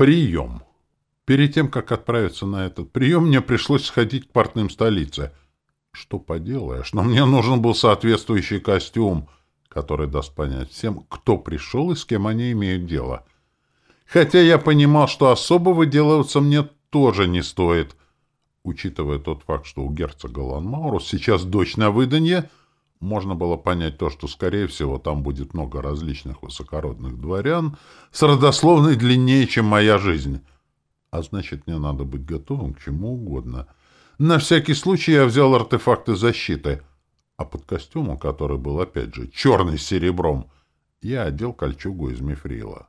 Прием. Перед тем, как отправиться на этот прием, мне пришлось сходить к портным столицы. Что поделаешь, но мне нужен был соответствующий костюм, который даст понять всем, кто пришел и с кем они имеют дело. Хотя я понимал, что особо выделываться мне тоже не стоит. Учитывая тот факт, что у герцога Ланмаурус сейчас дочь на выданье, можно было понять то, что, скорее всего, там будет много различных высокородных дворян с родословной длиннее, чем моя жизнь. А значит, мне надо быть готовым к чему угодно. На всякий случай я взял артефакты защиты, а под костюмом, который был, опять же, черный с серебром, я одел кольчугу из мифрила.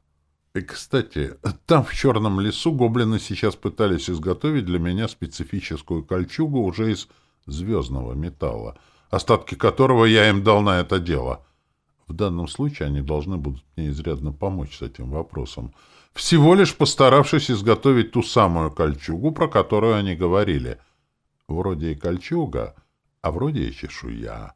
И, кстати, там, в черном лесу, гоблины сейчас пытались изготовить для меня специфическую кольчугу уже из звездного металла — остатки которого я им дал на это дело. В данном случае они должны будут мне изрядно помочь с этим вопросом, всего лишь постаравшись изготовить ту самую кольчугу, про которую они говорили. Вроде и кольчуга, а вроде и чешуя.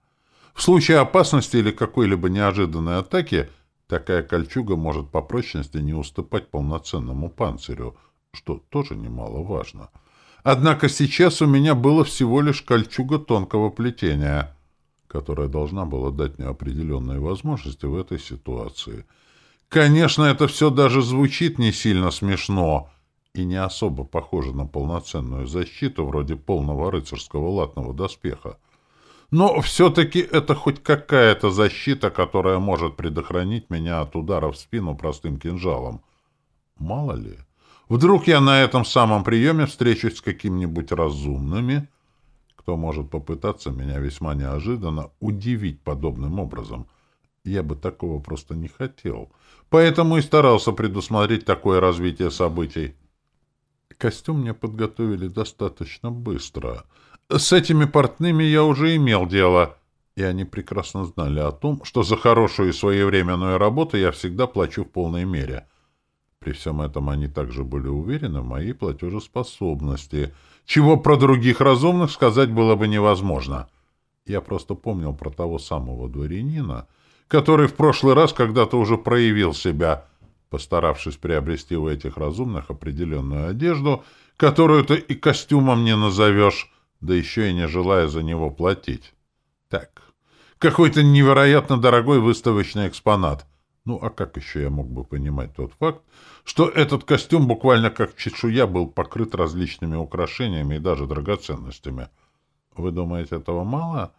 В случае опасности или какой-либо неожиданной атаки такая кольчуга может по прочности не уступать полноценному панцирю, что тоже немаловажно. — Однако сейчас у меня было всего лишь кольчуга тонкого плетения, которая должна была дать мне определенные возможности в этой ситуации. Конечно, это все даже звучит не сильно смешно и не особо похоже на полноценную защиту вроде полного рыцарского латного доспеха. Но все-таки это хоть какая-то защита, которая может предохранить меня от удара в спину простым кинжалом. Мало ли... Вдруг я на этом самом приеме встречусь с какими-нибудь разумными, кто может попытаться меня весьма неожиданно удивить подобным образом. Я бы такого просто не хотел. Поэтому и старался предусмотреть такое развитие событий. Костюм мне подготовили достаточно быстро. С этими портными я уже имел дело, и они прекрасно знали о том, что за хорошую и своевременную работу я всегда плачу в полной мере — при всем этом они также были уверены в моей платежеспособности, чего про других разумных сказать было бы невозможно. Я просто помнил про того самого дворянина, который в прошлый раз когда-то уже проявил себя, постаравшись приобрести у этих разумных определенную одежду, которую ты и костюмом не назовешь, да еще и не желая за него платить. Так, какой-то невероятно дорогой выставочный экспонат — ну, а как еще я мог бы понимать тот факт, что этот костюм буквально как чешуя был покрыт различными украшениями и даже драгоценностями? Вы думаете, этого мало?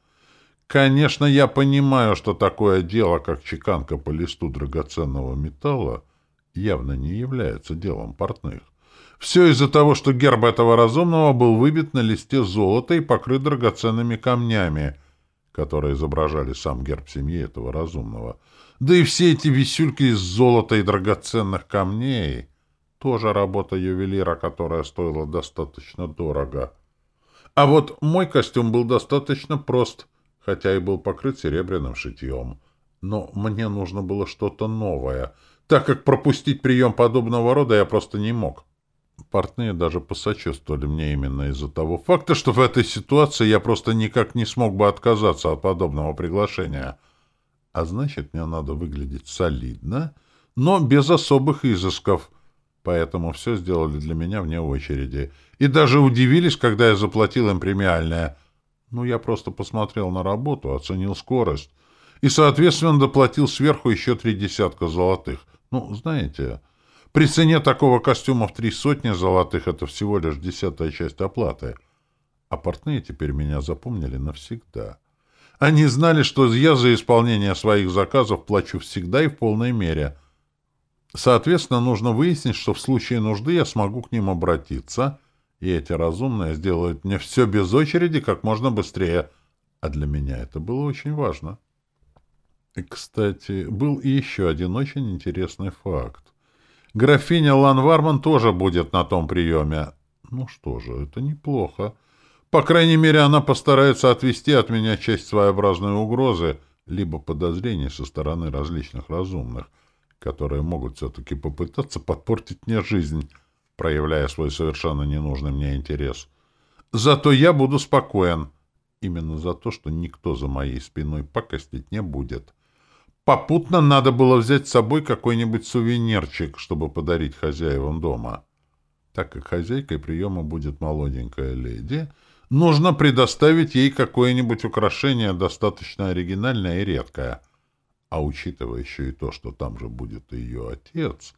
Конечно, я понимаю, что такое дело, как чеканка по листу драгоценного металла, явно не является делом портных. Все из-за того, что герб этого разумного был выбит на листе золота и покрыт драгоценными камнями, которые изображали сам герб семьи этого разумного — да и все эти висюльки из золота и драгоценных камней — тоже работа ювелира, которая стоила достаточно дорого. А вот мой костюм был достаточно прост, хотя и был покрыт серебряным шитьем. Но мне нужно было что-то новое, так как пропустить прием подобного рода я просто не мог. Портные даже посочувствовали мне именно из-за того факта, что в этой ситуации я просто никак не смог бы отказаться от подобного приглашения — а значит, мне надо выглядеть солидно, но без особых изысков. Поэтому все сделали для меня вне очереди. И даже удивились, когда я заплатил им премиальное. Ну, я просто посмотрел на работу, оценил скорость. И, соответственно, доплатил сверху еще три десятка золотых. Ну, знаете, при цене такого костюма в три сотни золотых это всего лишь десятая часть оплаты. А портные теперь меня запомнили навсегда. Они знали, что я за исполнение своих заказов плачу всегда и в полной мере. Соответственно, нужно выяснить, что в случае нужды я смогу к ним обратиться, и эти разумные сделают мне все без очереди как можно быстрее. А для меня это было очень важно. И, кстати, был и еще один очень интересный факт. Графиня Ланварман тоже будет на том приеме. Ну что же, это неплохо. По крайней мере, она постарается отвести от меня часть своеобразной угрозы, либо подозрений со стороны различных разумных, которые могут все-таки попытаться подпортить мне жизнь, проявляя свой совершенно ненужный мне интерес. Зато я буду спокоен. Именно за то, что никто за моей спиной покостить не будет. Попутно надо было взять с собой какой-нибудь сувенирчик, чтобы подарить хозяевам дома. Так как хозяйкой приема будет молоденькая леди, нужно предоставить ей какое-нибудь украшение достаточно оригинальное и редкое. А учитывая еще и то, что там же будет ее отец,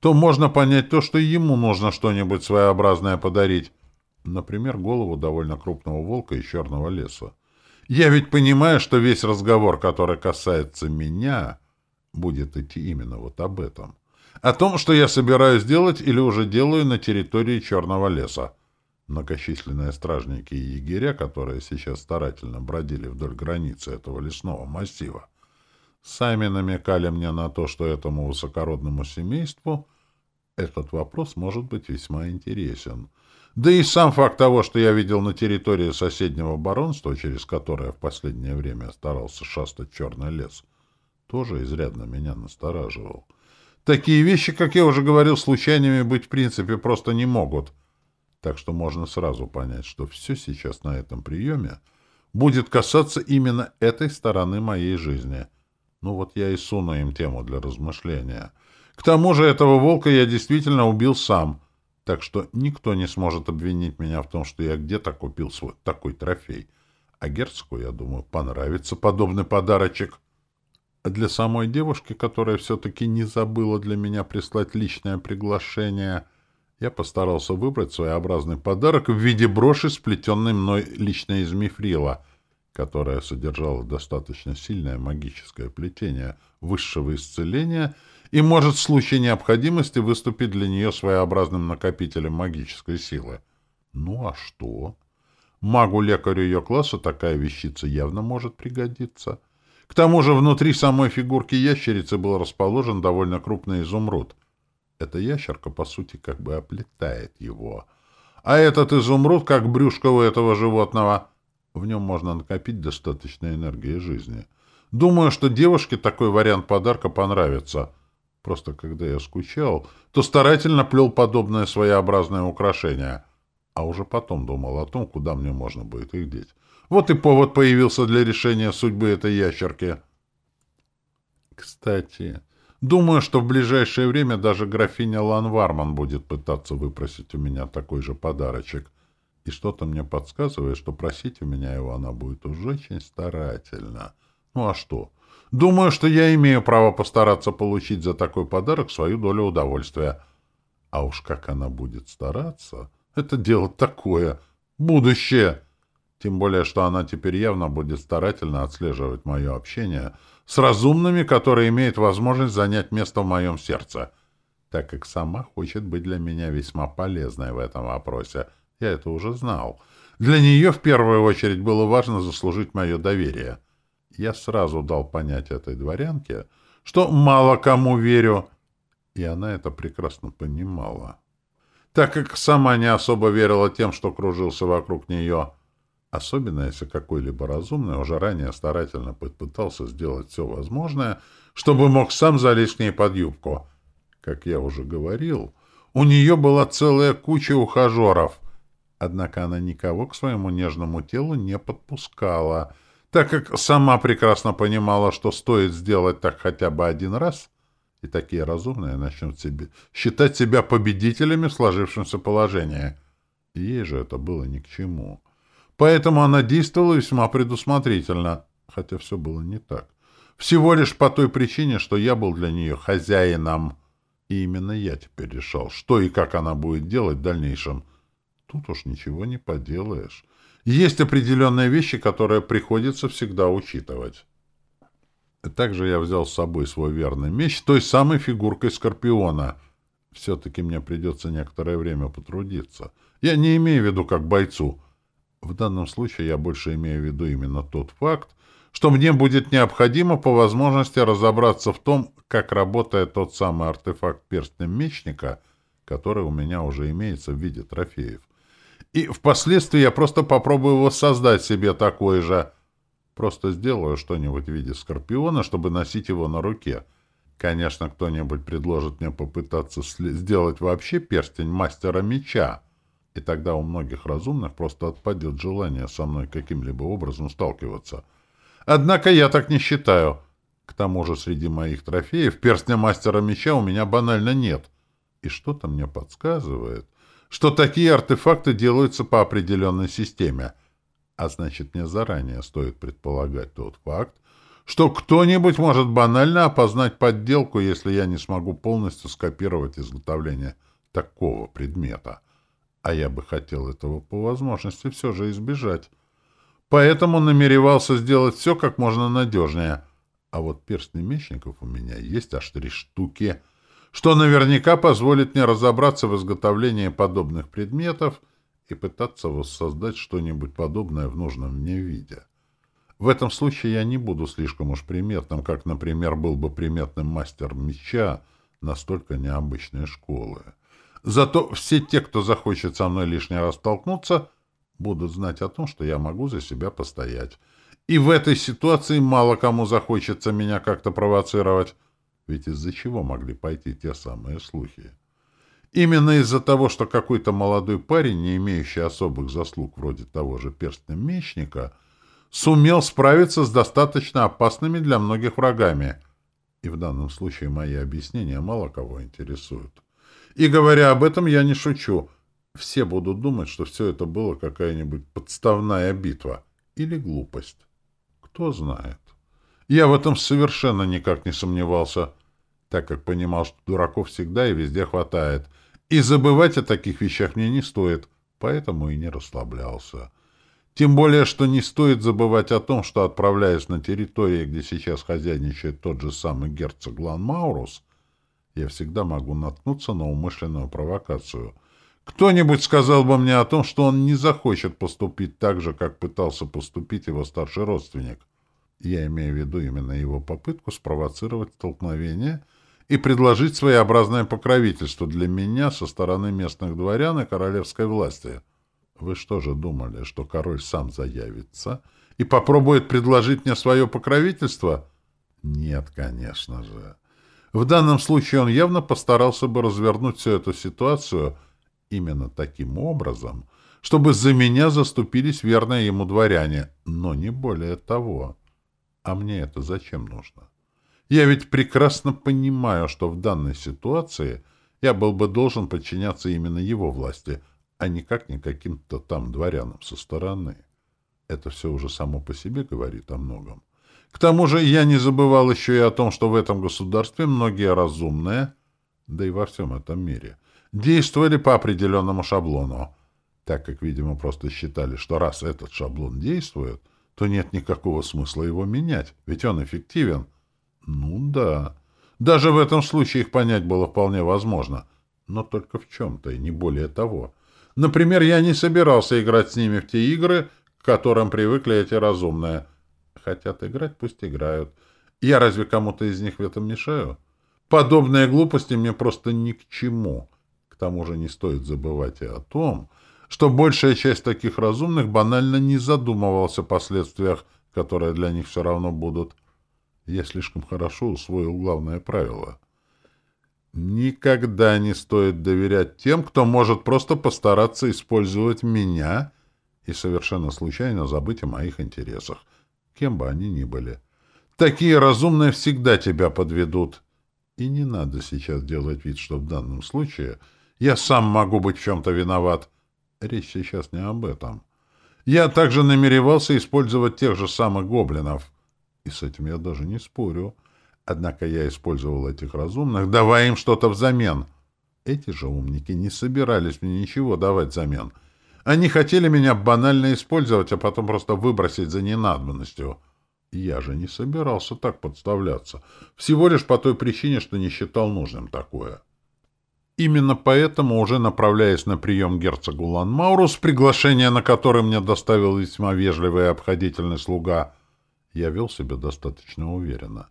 то можно понять то, что ему нужно что-нибудь своеобразное подарить. Например, голову довольно крупного волка из черного леса. Я ведь понимаю, что весь разговор, который касается меня, будет идти именно вот об этом. О том, что я собираюсь делать или уже делаю на территории Черного леса. Многочисленные стражники и егеря, которые сейчас старательно бродили вдоль границы этого лесного массива, сами намекали мне на то, что этому высокородному семейству этот вопрос может быть весьма интересен — да и сам факт того, что я видел на территории соседнего баронства, через которое в последнее время старался шастать черный лес, тоже изрядно меня настораживал. Такие вещи, как я уже говорил, случайными быть в принципе просто не могут. Так что можно сразу понять, что все сейчас на этом приеме будет касаться именно этой стороны моей жизни. Ну вот я и суну им тему для размышления. К тому же этого волка я действительно убил сам — так что никто не сможет обвинить меня в том, что я где-то купил свой такой трофей. А герцогу, я думаю, понравится подобный подарочек. А для самой девушки, которая все-таки не забыла для меня прислать личное приглашение, я постарался выбрать своеобразный подарок в виде броши, сплетенной мной лично из мифрила, которая содержала достаточно сильное магическое плетение высшего исцеления — и может в случае необходимости выступить для нее своеобразным накопителем магической силы. Ну а что? Магу-лекарю ее класса такая вещица явно может пригодиться. К тому же внутри самой фигурки ящерицы был расположен довольно крупный изумруд. Эта ящерка, по сути, как бы оплетает его. А этот изумруд, как брюшко у этого животного, в нем можно накопить достаточно энергии жизни. Думаю, что девушке такой вариант подарка понравится — Просто когда я скучал, то старательно плел подобное своеобразное украшение, а уже потом думал о том, куда мне можно будет их деть. Вот и повод появился для решения судьбы этой ящерки. Кстати, думаю, что в ближайшее время даже графиня Ланварман будет пытаться выпросить у меня такой же подарочек. И что-то мне подсказывает, что просить у меня его она будет уже очень старательно. Ну а что? Думаю, что я имею право постараться получить за такой подарок свою долю удовольствия. А уж как она будет стараться, это дело такое. Будущее. Тем более, что она теперь явно будет старательно отслеживать мое общение с разумными, которые имеют возможность занять место в моем сердце, так как сама хочет быть для меня весьма полезной в этом вопросе. Я это уже знал. Для нее в первую очередь было важно заслужить мое доверие — я сразу дал понять этой дворянке, что мало кому верю, и она это прекрасно понимала. Так как сама не особо верила тем, что кружился вокруг нее, особенно если какой-либо разумный уже ранее старательно попытался сделать все возможное, чтобы мог сам залезть к ней под юбку. Как я уже говорил, у нее была целая куча ухажеров, однако она никого к своему нежному телу не подпускала — так как сама прекрасно понимала, что стоит сделать так хотя бы один раз, и такие разумные начнут себе считать себя победителями в сложившемся положении. Ей же это было ни к чему. Поэтому она действовала весьма предусмотрительно, хотя все было не так. Всего лишь по той причине, что я был для нее хозяином, и именно я теперь решал, что и как она будет делать в дальнейшем. Тут уж ничего не поделаешь. Есть определенные вещи, которые приходится всегда учитывать. Также я взял с собой свой верный меч, той самой фигуркой Скорпиона. Все-таки мне придется некоторое время потрудиться. Я не имею в виду как бойцу. В данном случае я больше имею в виду именно тот факт, что мне будет необходимо по возможности разобраться в том, как работает тот самый артефакт перстня мечника, который у меня уже имеется в виде трофеев. И впоследствии я просто попробую воссоздать себе такой же. Просто сделаю что-нибудь в виде скорпиона, чтобы носить его на руке. Конечно, кто-нибудь предложит мне попытаться сделать вообще перстень мастера меча. И тогда у многих разумных просто отпадет желание со мной каким-либо образом сталкиваться. Однако я так не считаю. К тому же среди моих трофеев перстня мастера меча у меня банально нет. И что-то мне подсказывает, что такие артефакты делаются по определенной системе. А значит, мне заранее стоит предполагать тот факт, что кто-нибудь может банально опознать подделку, если я не смогу полностью скопировать изготовление такого предмета. А я бы хотел этого по возможности все же избежать. Поэтому намеревался сделать все как можно надежнее. А вот перстни мечников у меня есть аж три штуки, что наверняка позволит мне разобраться в изготовлении подобных предметов и пытаться воссоздать что-нибудь подобное в нужном мне виде. В этом случае я не буду слишком уж приметным, как, например, был бы приметным мастер меча настолько необычной школы. Зато все те, кто захочет со мной лишний раз столкнуться, будут знать о том, что я могу за себя постоять. И в этой ситуации мало кому захочется меня как-то провоцировать. Ведь из-за чего могли пойти те самые слухи? Именно из-за того, что какой-то молодой парень, не имеющий особых заслуг вроде того же перстня мечника, сумел справиться с достаточно опасными для многих врагами. И в данном случае мои объяснения мало кого интересуют. И говоря об этом, я не шучу. Все будут думать, что все это было какая-нибудь подставная битва или глупость. Кто знает. Я в этом совершенно никак не сомневался, так как понимал, что дураков всегда и везде хватает. И забывать о таких вещах мне не стоит, поэтому и не расслаблялся. Тем более, что не стоит забывать о том, что, отправляясь на территории, где сейчас хозяйничает тот же самый герцог Лан Маурус, я всегда могу наткнуться на умышленную провокацию. Кто-нибудь сказал бы мне о том, что он не захочет поступить так же, как пытался поступить его старший родственник. Я имею в виду именно его попытку спровоцировать столкновение и предложить своеобразное покровительство для меня со стороны местных дворян и королевской власти. Вы что же думали, что король сам заявится и попробует предложить мне свое покровительство? Нет, конечно же. В данном случае он явно постарался бы развернуть всю эту ситуацию именно таким образом, чтобы за меня заступились верные ему дворяне, но не более того. А мне это зачем нужно? Я ведь прекрасно понимаю, что в данной ситуации я был бы должен подчиняться именно его власти, а никак не каким-то там дворянам со стороны. Это все уже само по себе говорит о многом. К тому же я не забывал еще и о том, что в этом государстве многие разумные, да и во всем этом мире, действовали по определенному шаблону, так как, видимо, просто считали, что раз этот шаблон действует, то нет никакого смысла его менять, ведь он эффективен. Ну да. Даже в этом случае их понять было вполне возможно, но только в чем-то, и не более того. Например, я не собирался играть с ними в те игры, к которым привыкли эти разумные — хотят играть, пусть играют. Я разве кому-то из них в этом мешаю? Подобные глупости мне просто ни к чему. К тому же не стоит забывать и о том, что большая часть таких разумных банально не задумывался о последствиях, которые для них все равно будут. Я слишком хорошо усвоил главное правило. Никогда не стоит доверять тем, кто может просто постараться использовать меня и совершенно случайно забыть о моих интересах кем бы они ни были. Такие разумные всегда тебя подведут. И не надо сейчас делать вид, что в данном случае я сам могу быть в чем-то виноват. Речь сейчас не об этом. Я также намеревался использовать тех же самых гоблинов. И с этим я даже не спорю. Однако я использовал этих разумных, давая им что-то взамен. Эти же умники не собирались мне ничего давать взамен — они хотели меня банально использовать, а потом просто выбросить за ненадобностью. Я же не собирался так подставляться. Всего лишь по той причине, что не считал нужным такое. Именно поэтому, уже направляясь на прием герцогу Ланмаурус, приглашение на которое мне доставил весьма вежливый и обходительный слуга, я вел себя достаточно уверенно.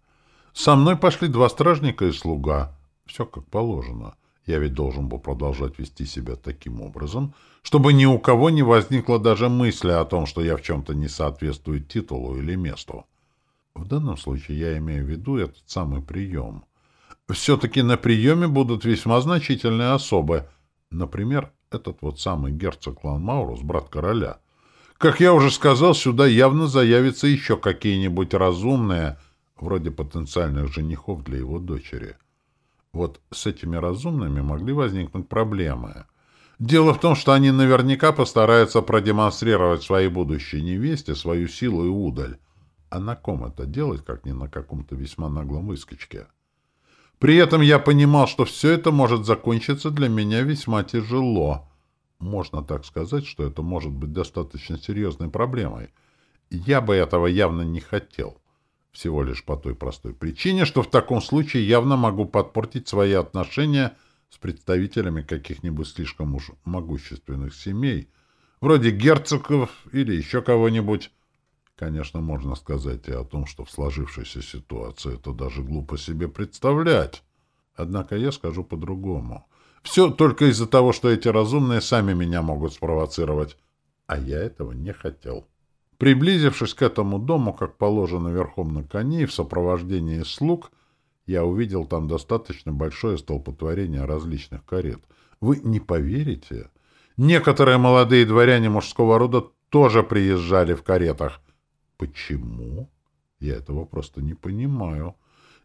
Со мной пошли два стражника и слуга. Все как положено. — я ведь должен был продолжать вести себя таким образом, чтобы ни у кого не возникло даже мысли о том, что я в чем-то не соответствую титулу или месту. В данном случае я имею в виду этот самый прием. Все-таки на приеме будут весьма значительные особы. Например, этот вот самый герцог Ланмаурус, брат короля. Как я уже сказал, сюда явно заявятся еще какие-нибудь разумные, вроде потенциальных женихов для его дочери. Вот с этими разумными могли возникнуть проблемы. Дело в том, что они наверняка постараются продемонстрировать своей будущей невесте свою силу и удаль. А на ком это делать, как не на каком-то весьма наглом выскочке? При этом я понимал, что все это может закончиться для меня весьма тяжело. Можно так сказать, что это может быть достаточно серьезной проблемой. Я бы этого явно не хотел. Всего лишь по той простой причине, что в таком случае явно могу подпортить свои отношения с представителями каких-нибудь слишком уж могущественных семей, вроде герцогов или еще кого-нибудь. Конечно, можно сказать и о том, что в сложившейся ситуации это даже глупо себе представлять. Однако я скажу по-другому. Все только из-за того, что эти разумные сами меня могут спровоцировать. А я этого не хотел. Приблизившись к этому дому, как положено верхом на коне и в сопровождении слуг, я увидел там достаточно большое столпотворение различных карет. Вы не поверите? Некоторые молодые дворяне мужского рода тоже приезжали в каретах. Почему? Я этого просто не понимаю.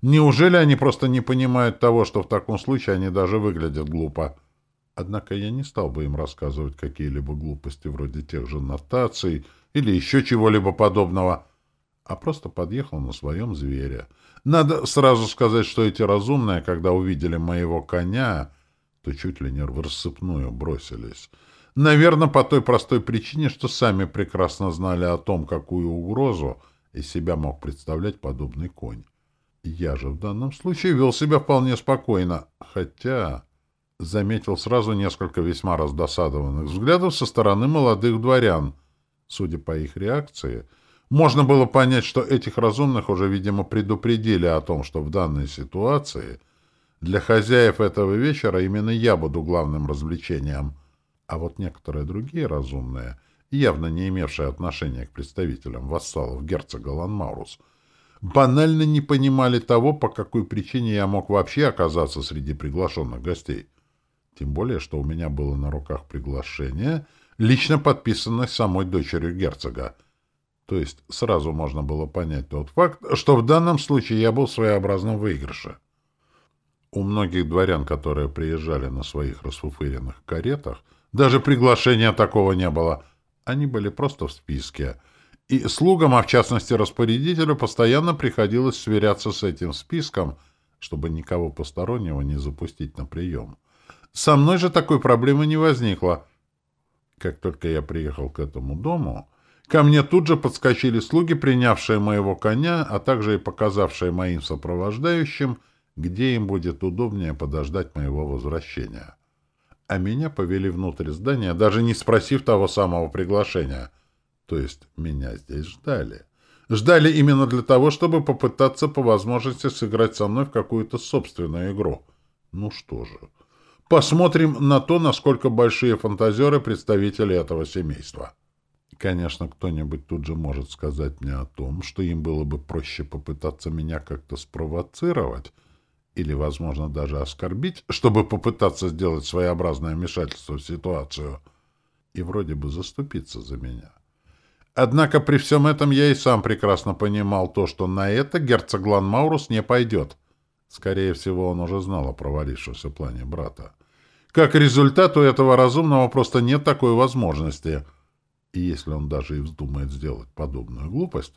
Неужели они просто не понимают того, что в таком случае они даже выглядят глупо? Однако я не стал бы им рассказывать какие-либо глупости вроде тех же нотаций или еще чего-либо подобного, а просто подъехал на своем звере. Надо сразу сказать, что эти разумные, когда увидели моего коня, то чуть ли не в рассыпную бросились. Наверное, по той простой причине, что сами прекрасно знали о том, какую угрозу из себя мог представлять подобный конь. Я же в данном случае вел себя вполне спокойно, хотя заметил сразу несколько весьма раздосадованных взглядов со стороны молодых дворян. Судя по их реакции, можно было понять, что этих разумных уже, видимо, предупредили о том, что в данной ситуации для хозяев этого вечера именно я буду главным развлечением — а вот некоторые другие разумные, явно не имевшие отношения к представителям вассалов герцога Ланмаурус, банально не понимали того, по какой причине я мог вообще оказаться среди приглашенных гостей. Тем более, что у меня было на руках приглашение, лично подписанное самой дочерью герцога. То есть сразу можно было понять тот факт, что в данном случае я был в своеобразном выигрыше. У многих дворян, которые приезжали на своих расфуфыренных каретах, даже приглашения такого не было. Они были просто в списке. И слугам, а в частности распорядителю, постоянно приходилось сверяться с этим списком, чтобы никого постороннего не запустить на прием. Со мной же такой проблемы не возникло. Как только я приехал к этому дому, ко мне тут же подскочили слуги, принявшие моего коня, а также и показавшие моим сопровождающим, где им будет удобнее подождать моего возвращения а меня повели внутрь здания, даже не спросив того самого приглашения. То есть меня здесь ждали. Ждали именно для того, чтобы попытаться по возможности сыграть со мной в какую-то собственную игру. Ну что же, посмотрим на то, насколько большие фантазеры представители этого семейства. Конечно, кто-нибудь тут же может сказать мне о том, что им было бы проще попытаться меня как-то спровоцировать, или, возможно, даже оскорбить, чтобы попытаться сделать своеобразное вмешательство в ситуацию и вроде бы заступиться за меня. Однако при всем этом я и сам прекрасно понимал то, что на это герцог Ланмаурус не пойдет. Скорее всего, он уже знал о провалившемся плане брата. Как результат, у этого разумного просто нет такой возможности. И если он даже и вздумает сделать подобную глупость,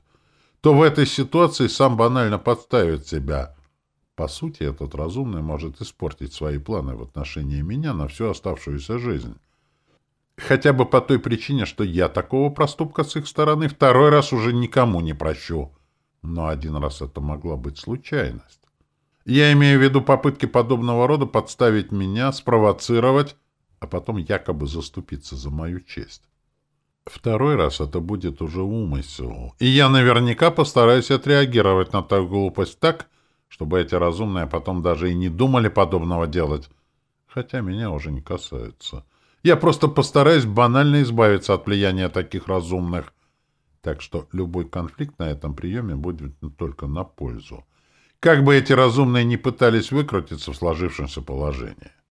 то в этой ситуации сам банально подставит себя — по сути, этот разумный может испортить свои планы в отношении меня на всю оставшуюся жизнь. Хотя бы по той причине, что я такого проступка с их стороны второй раз уже никому не прощу. Но один раз это могла быть случайность. Я имею в виду попытки подобного рода подставить меня, спровоцировать, а потом якобы заступиться за мою честь. Второй раз это будет уже умысел, и я наверняка постараюсь отреагировать на такую глупость так, чтобы эти разумные потом даже и не думали подобного делать. Хотя меня уже не касается. Я просто постараюсь банально избавиться от влияния таких разумных. Так что любой конфликт на этом приеме будет только на пользу. Как бы эти разумные не пытались выкрутиться в сложившемся положении.